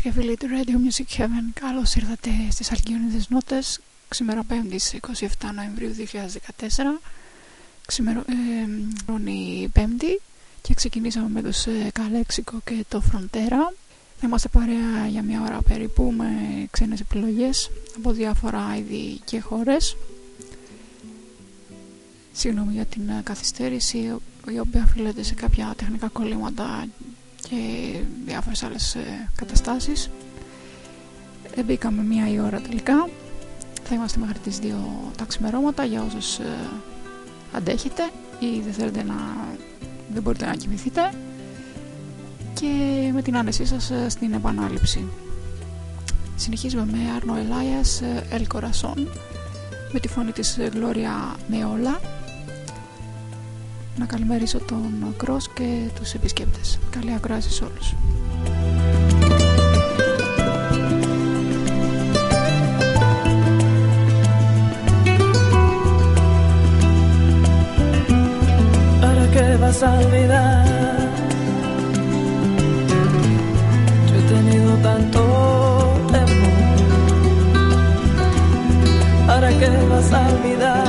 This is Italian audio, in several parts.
φίλες και φίλοι του Radio Music Heaven. Καλώς ήρθατε στις Αλκιονίδες Νότες. Ξημερά 5η 27 Νοεμβρίου 2014 Ξημερώνει ε, 5η Και ξεκινήσαμε με τους ε, Καλέξικο και το Φροντέρα. Θα είμαστε παρέα για μια ώρα περίπου Με ξένες επιλογές Από διάφορα είδη και χώρες. Συγγνώμη για την ε, καθυστέρηση η οποία οφείλεται σε κάποια τεχνικά κολλήματα και διάφορες άλλες ε, καταστάσεις. Ε, μπήκαμε μία η ώρα τελικά. Θα είμαστε μέχρι τις δύο τα ξημερώματα για όσους ε, αντέχετε ή δεν θέλετε να δεν μπορείτε να κοιμηθείτε. Και με την άνεσή σας στην επανάληψη. Συνεχίζουμε με Άρνο Ελάιας El Corazon με τη φωνή της Γλώρια Μεόλα να καλημερίσω τον Κρός και τους επισκέπτες. Καλή ακρόαση σε όλους. ¿Para qué vas a olvidar? Yo he tenido tanto temor. ¿Para qué vas a olvidar?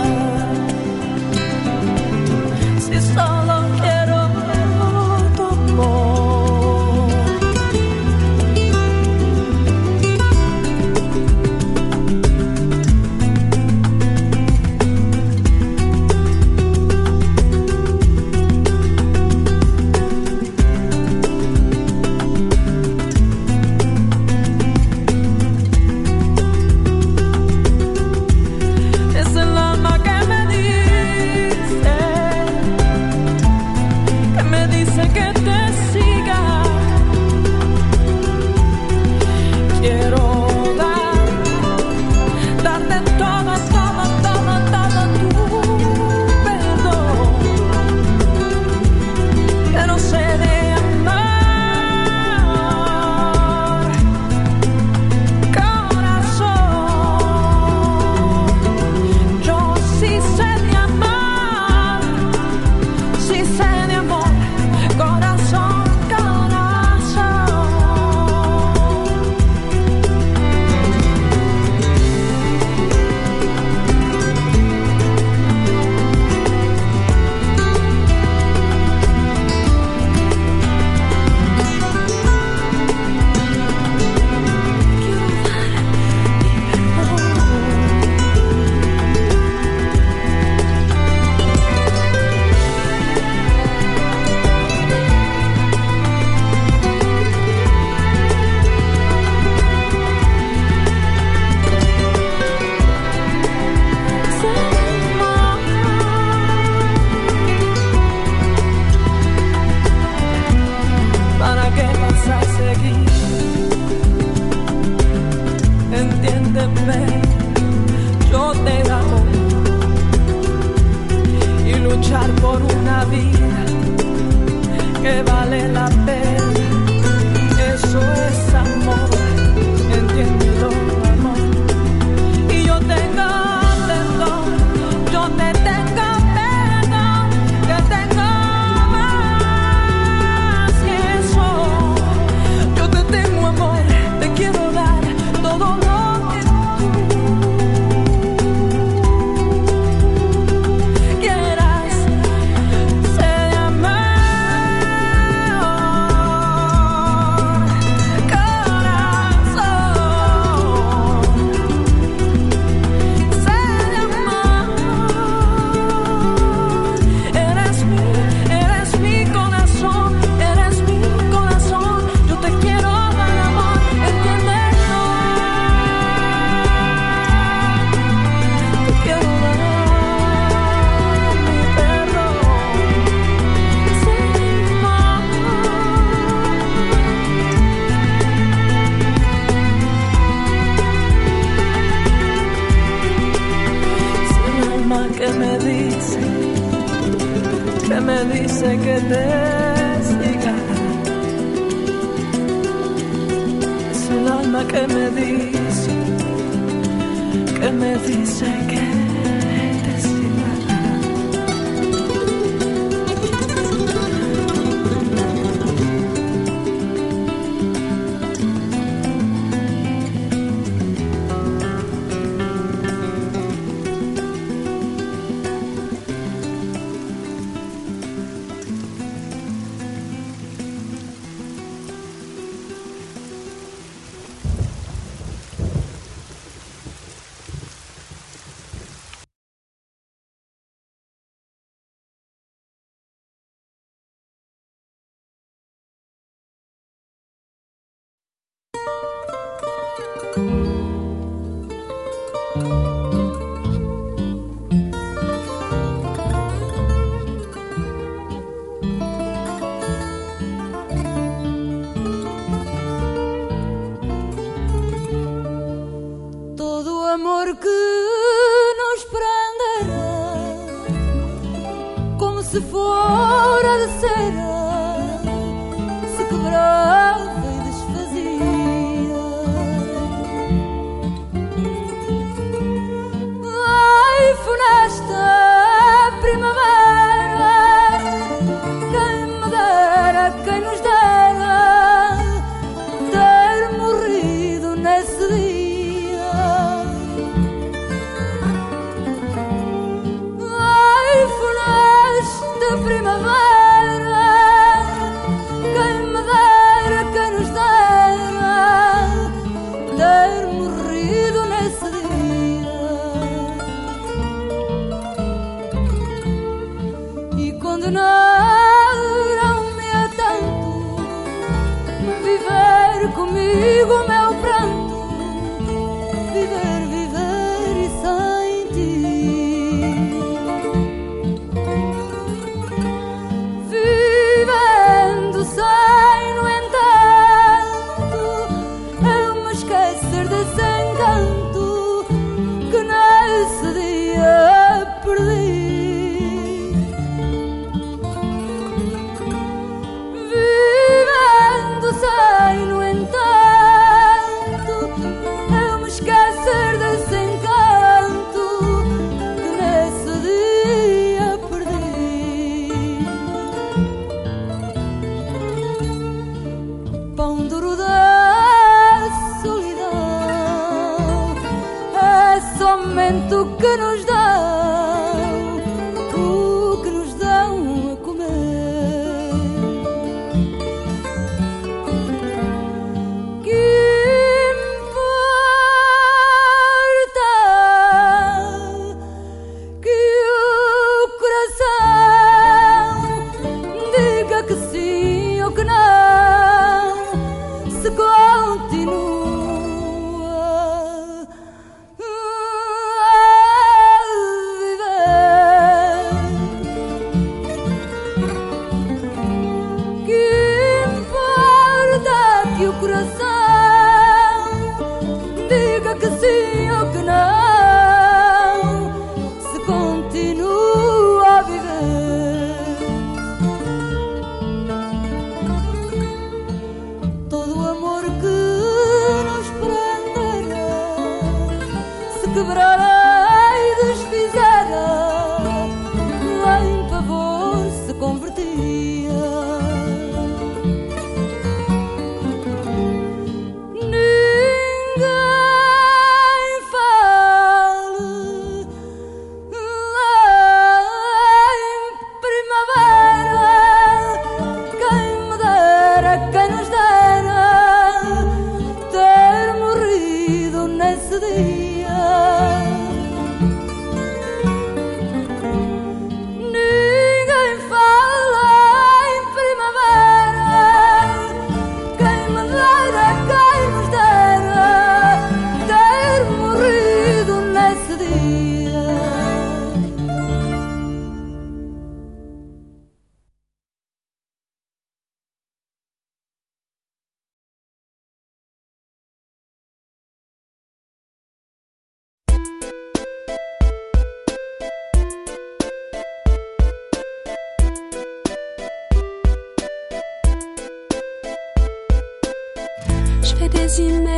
sin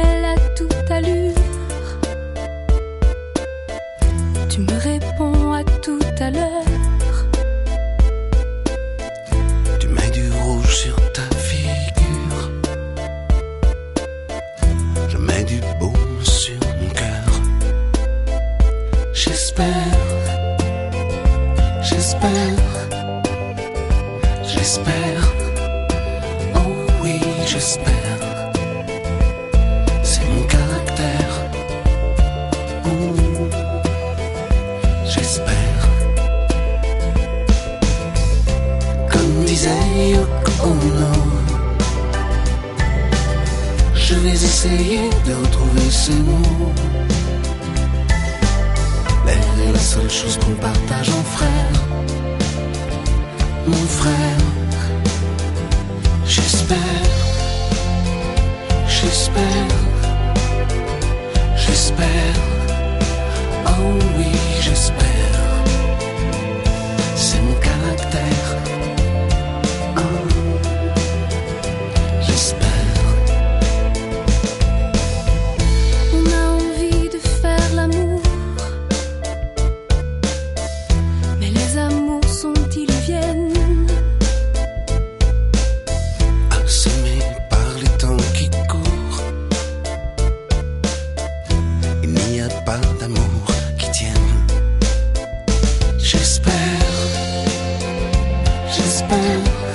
whisper.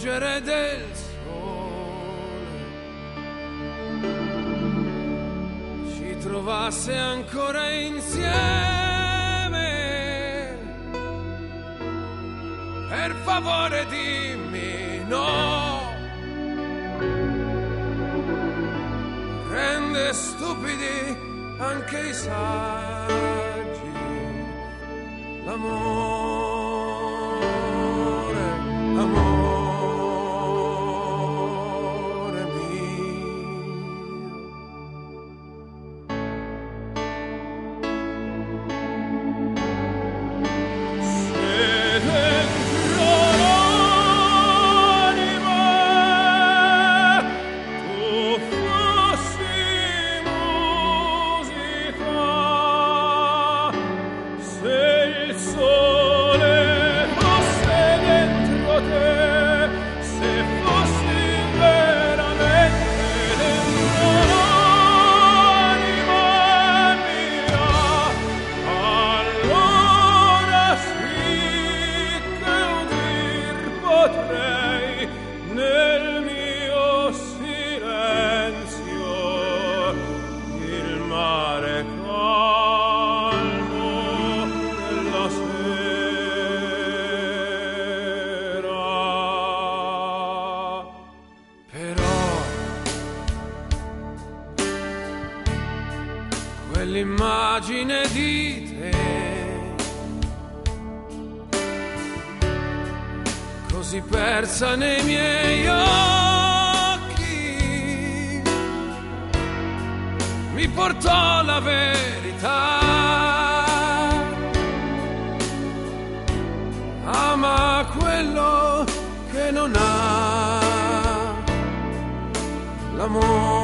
sorgere del sole ci trovasse ancora insieme. Per favore dimmi no. Rende stupidi anche i saggi l'amore. mi portò la verità. Ama quello che non ha l'amore.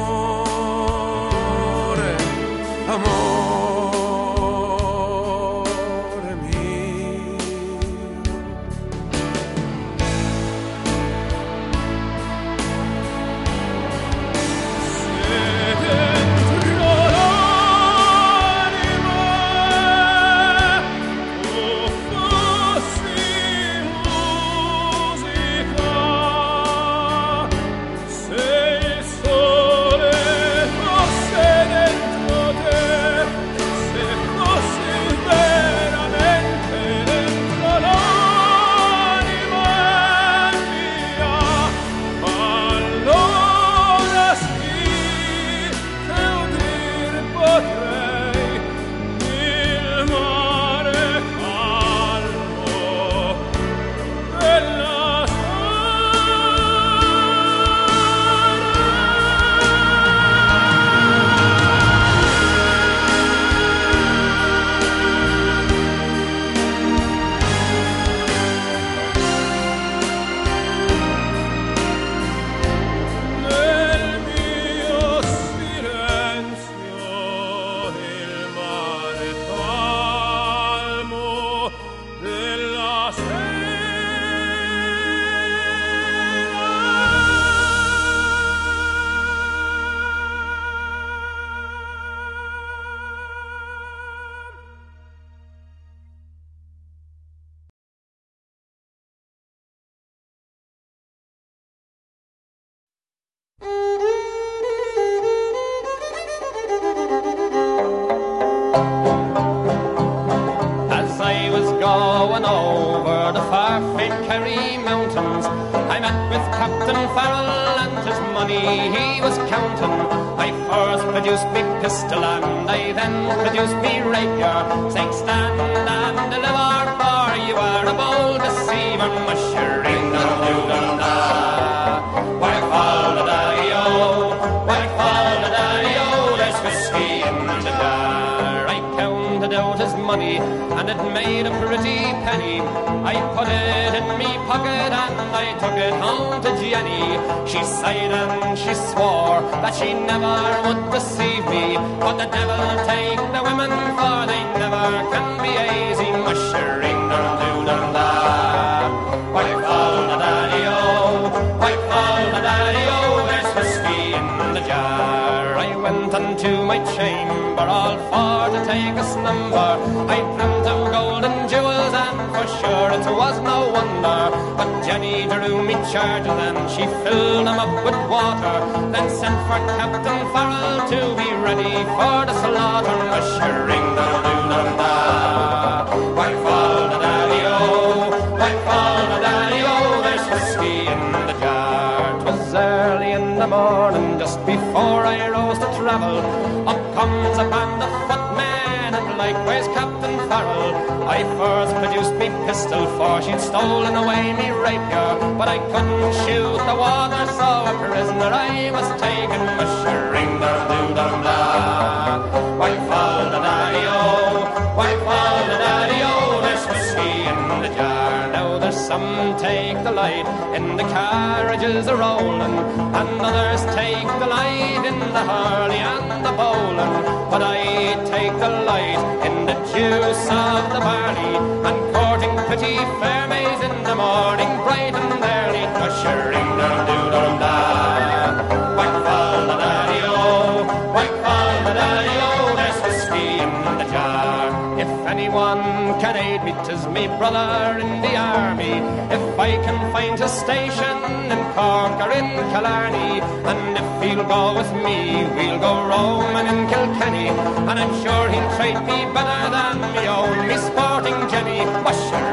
produced me pistol and I then produced me rapier. Saying, stand and deliver, for you are a bold deceiver, musher. Money, and it made a pretty penny. I put it in me pocket and I took it home to Jenny. She sighed and she swore that she never would deceive me. But the devil take the women, for they never can be easy. Mushering dum doo unto my chamber all for to take a slumber. I dreamt of gold and jewels and for sure it was no wonder. But Jenny drew me charges and she filled them up with water. Then sent for Captain Farrell to be ready for the slaughter. Mushering the doo Up comes a band of footmen and likewise Captain Farrell. I first produced me pistol, for she'd stolen away me rapier. But I couldn't shoot the water, so a prisoner I was taken. Mushering in the carriages a rolling, and others take the light in the hurley and the bowling. But I take the light in the juice of the barley, and courting pretty fair maids in the morning, bright and early, ushering down doo dum da. White fall the daddy oh, o, white fall the daddy o. There's whiskey in the jar. If anyone aid me, brother in the army. If I can find a station in Cork or in Killarney, and if he'll go with me, we'll go roaming in Kilkenny. And I'm sure he'll treat me better than me own, me sporting Jenny. Ushering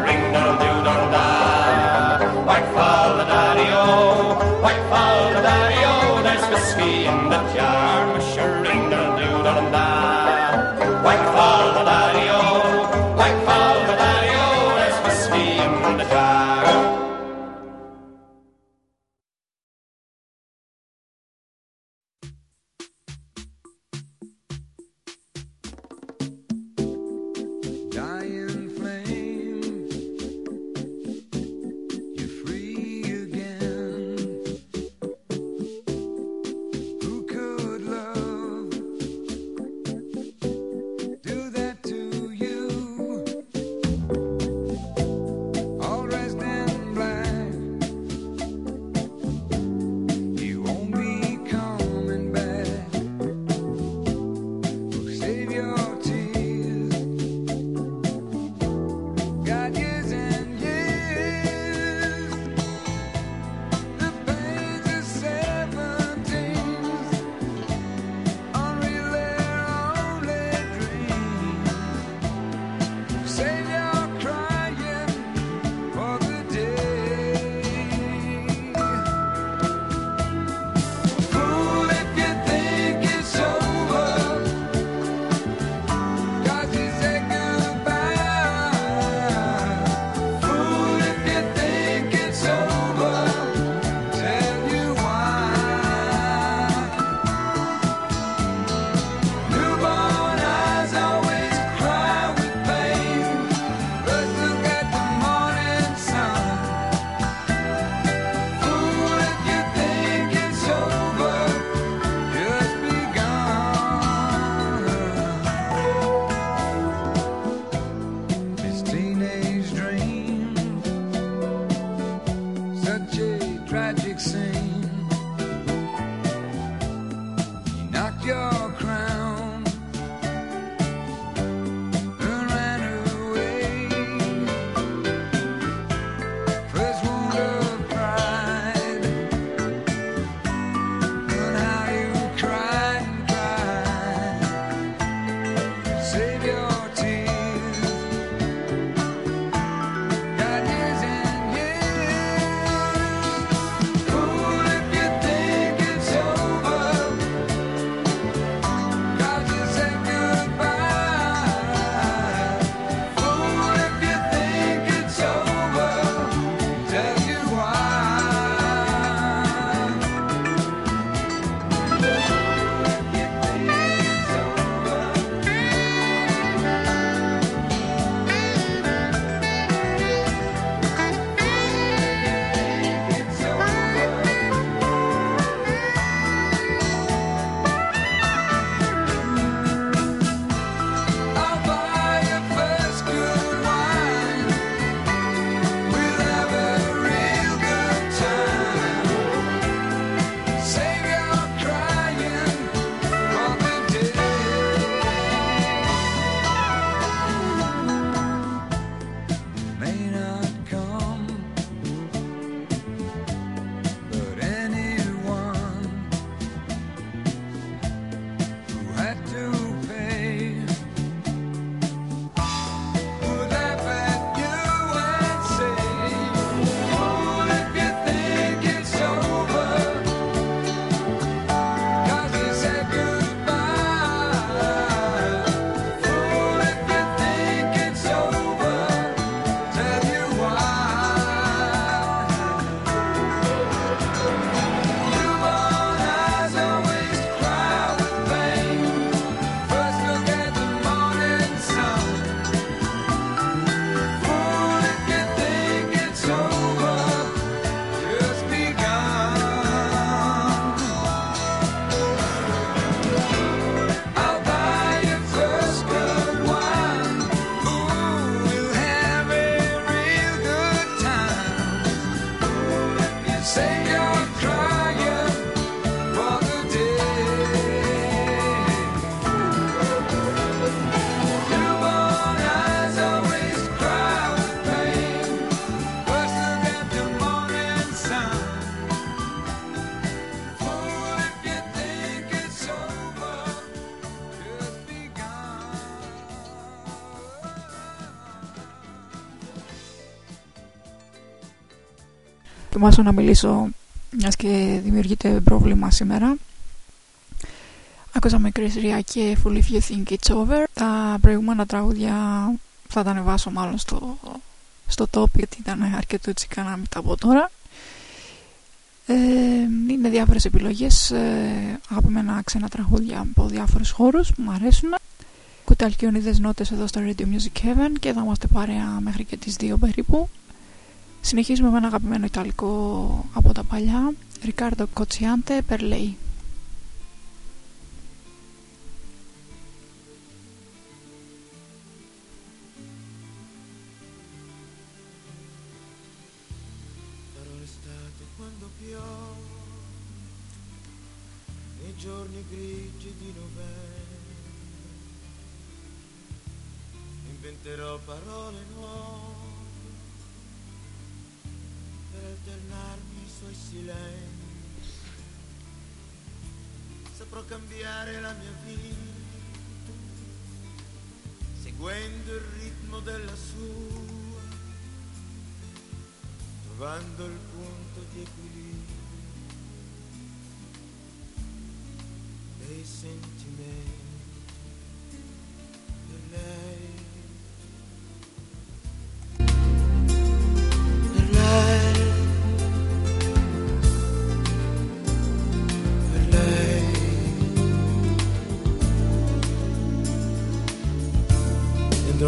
δοκιμάσω να μιλήσω μιας και δημιουργείται πρόβλημα σήμερα. Άκουσα Chris Ria και Full If You Think It's Over. Τα προηγούμενα τραγούδια θα τα ανεβάσω μάλλον στο, στο top γιατί ήταν αρκετούτσικα να μην τα πω τώρα. Ε, είναι διάφορες επιλογές ε, αγαπημένα ξένα τραγούδια από διάφορους χώρους που μου αρέσουν. Ακούτε αλκιονίδες νότες εδώ στο Radio Music Heaven και θα είμαστε παρέα μέχρι και τις 2 περίπου. Συνεχίζουμε με ένα αγαπημένο ιταλικό από τα παλιά, Riccardo Cocciante per Saprò cambiare la mia vita, seguendo il ritmo della sua trovando il punto di equilibrio dei sentimenti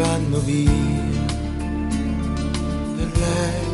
vanno via per lei,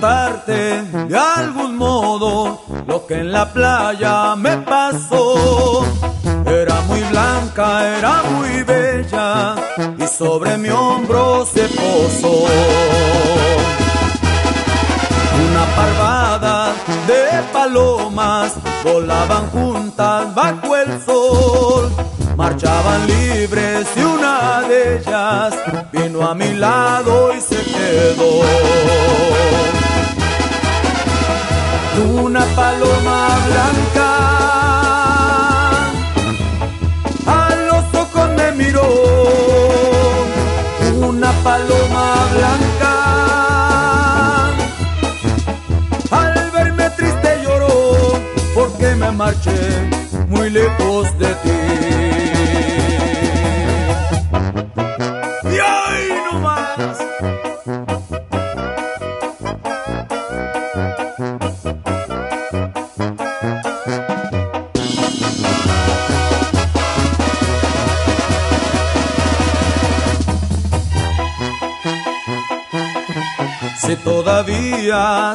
de algún modo lo que en la playa me pasó. Era muy blanca, era muy bella y sobre mi hombro se posó. Una parvada de palomas volaban juntas bajo el sol. Marchaban libres y una de ellas vino a mi lado y se quedó.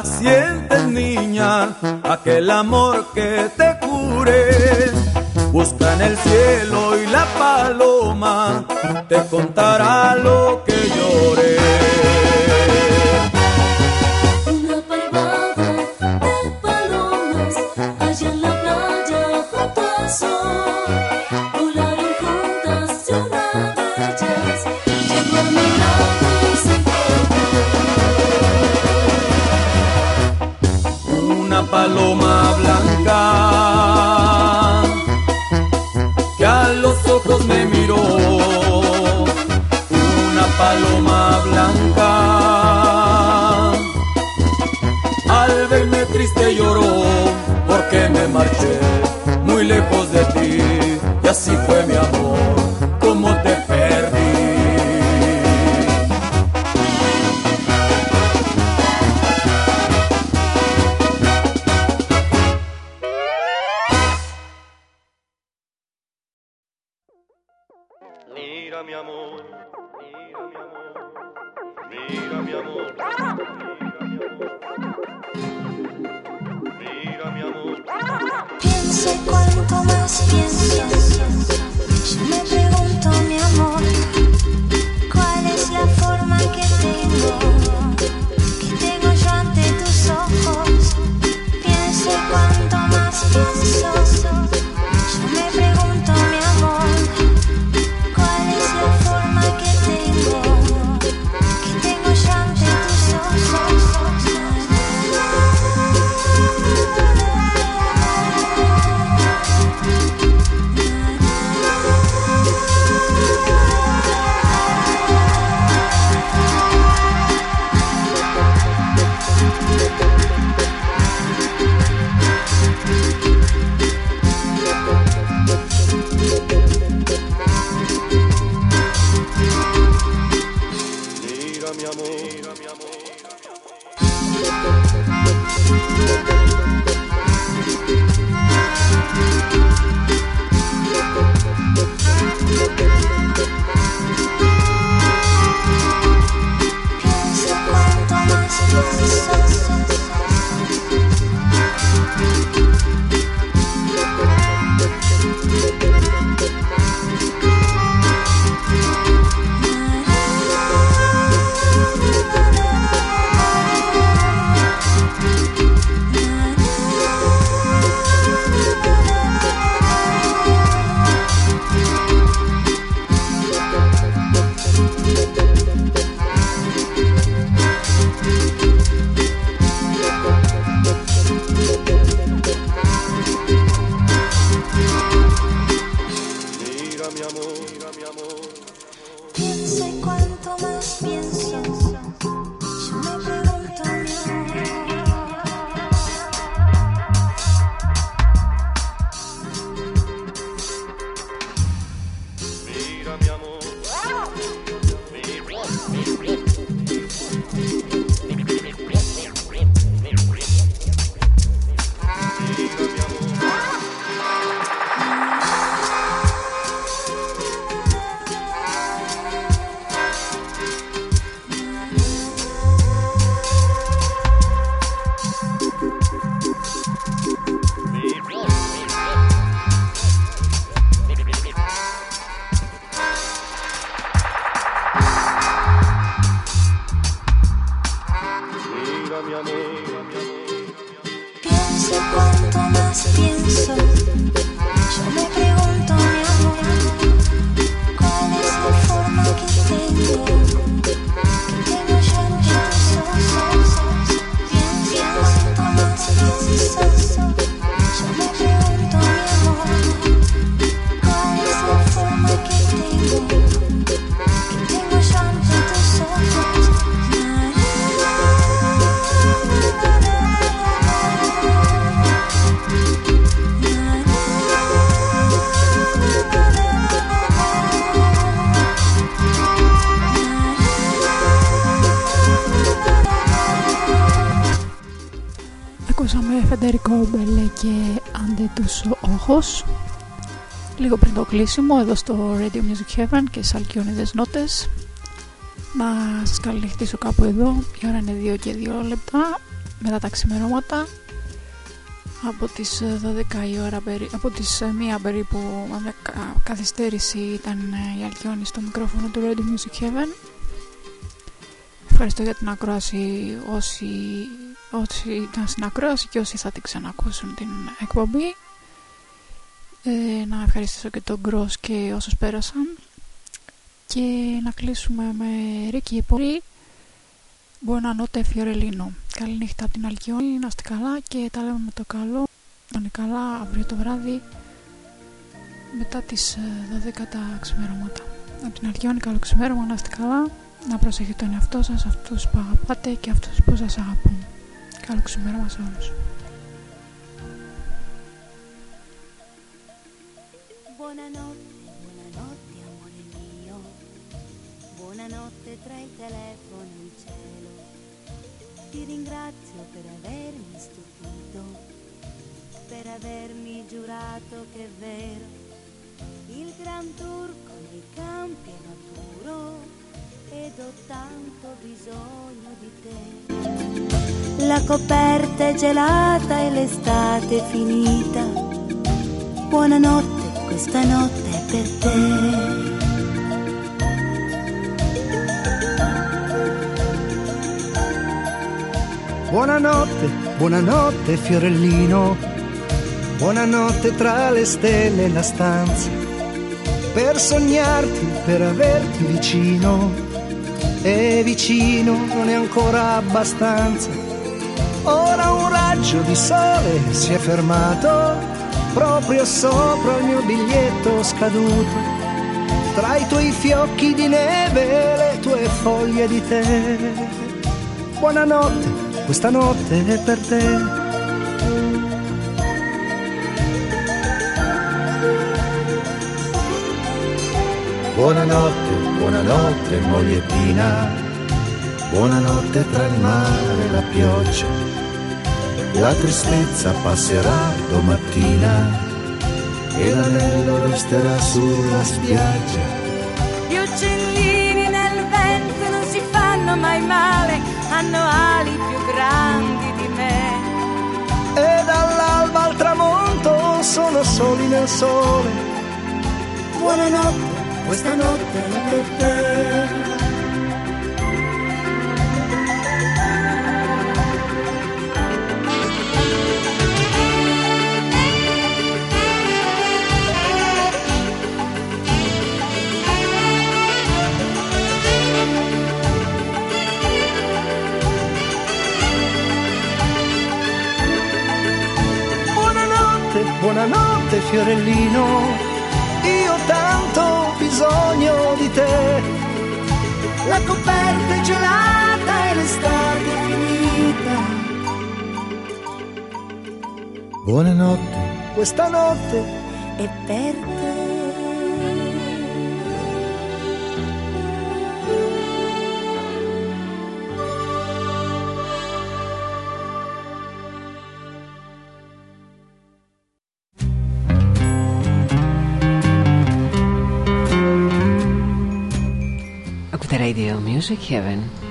Sientes niña aquel amor que te cure, busca en el cielo y la paloma te contará lo que marché muy lejos de ti y así fue mi amor como te perdí. Mira mi amor, mira mi amor, mira mi amor, Y cuanto más pienso, yo me pregunto, mi amor, ¿cuál es la forma que tengo, que tengo yo ante tus ojos? Pienso y cuanto más pienso, Ακούσαμε Φεντερικό Μπελέ και Άντε τους Όχος Λίγο πριν το κλείσιμο εδώ στο Radio Music Heaven και στις Αλκιόνιδες Νότες. Να σας καληνυχτήσω κάπου εδώ Η ώρα είναι 2 και 2 λεπτά Μετά τα ξημερώματα. Από τις ε, 12 η ώρα περί- από τις 1 περίπου με μια κα- καθυστέρηση ήταν ε, η Αλκιόνη στο μικρόφωνο του Radio Music Heaven. Ευχαριστώ για την ακρόαση όσοι, όσοι ήταν στην ακρόαση και όσοι θα την ξανακούσουν την εκπομπή. Ε, να ευχαριστήσω και τον Γκρός και όσους πέρασαν. Και να κλείσουμε με Ρίκη Πολύ. Buonanotte Fiorellino. Καλή νύχτα από την Αλκιόνη, να είστε καλά και τα λέμε με το καλό. Να είναι καλά αύριο το βράδυ μετά τις ε, 12 τα ξημερώματα. Από την Αλκιόνη καλό ξημέρωμα, να είστε καλά. Να προσέχετε τον εαυτό σας, αυτούς που αγαπάτε και αυτούς που σας αγαπούν. Καλό ξημέρωμα σε όλους. Buonanotte, buonanotte amore mio, buonanotte tra il telefono e il cielo. Ti ringrazio per avermi stupito, per avermi giurato che è vero, il gran turco nei campi è maturo ed ho tanto bisogno di te. La coperta è gelata e l'estate è finita. Buonanotte, questa notte è per te. Buonanotte, buonanotte fiorellino, buonanotte tra le stelle e la stanza, per sognarti, per averti vicino, e vicino non è ancora abbastanza. Ora un raggio di sole si è fermato proprio sopra il mio biglietto scaduto, tra i tuoi fiocchi di neve e le tue foglie di tè. Buonanotte, questa notte è per te. Buonanotte, buonanotte mogliettina, buonanotte tra il mare e la pioggia. La tristezza passerà domattina e l'anello resterà sulla spiaggia. Gli uccellini nel vento non si fanno mai male, hanno ali più grandi di me. E dall'alba al tramonto sono soli nel sole. Buonanotte, questa notte per te. Buonanotte, buonanotte fiorellino, bisogno di te. La coperta è gelata e l'estate è finita. Buonanotte, Questa notte E per te. Music Heaven.